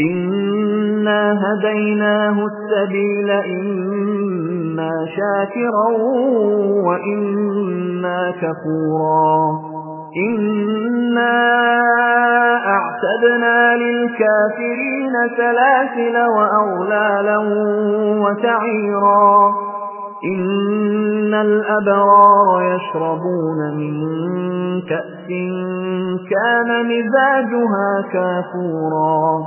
إنا هديناه السبيل إما شاكرا وإما كفورا إنا أعتدنا للكافرين سلاسل وأغلالا وسعيرا إن الأبرار يشربون من كأس كان مزاجها كافورا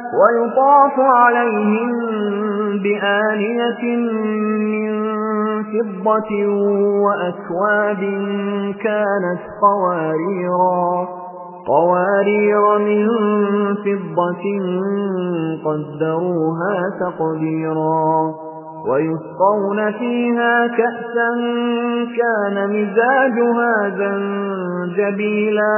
ويطاف عليهم بآنية من فضة وأكواب كانت قواريرا قوارير من فضة قدروها تقديرا ويسقون فيها كأسا كان مزاجها زنجبيلا.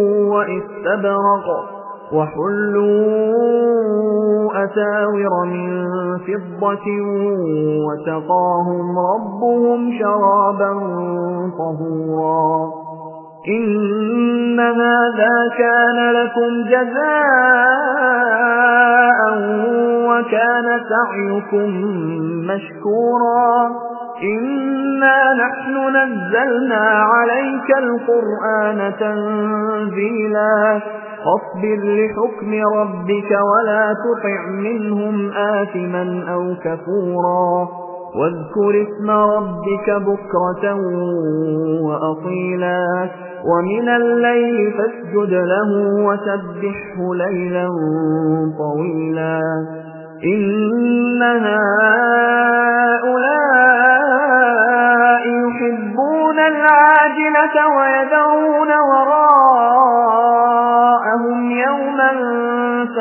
وإستبرق وحلوا أساور من فضة وتقاهم ربهم شرابا طهورا. إن هذا كان لكم جزاء وكان سعيكم مشكورا. إنا نحن نزلنا عليك القرآن تنزيلا فاصبر لحكم ربك ولا تطع منهم آثما أو كفورا واذكر اسم ربك بكرة وأصيلا ومن الليل فاسجد له وسبحه ليلا طويلا إن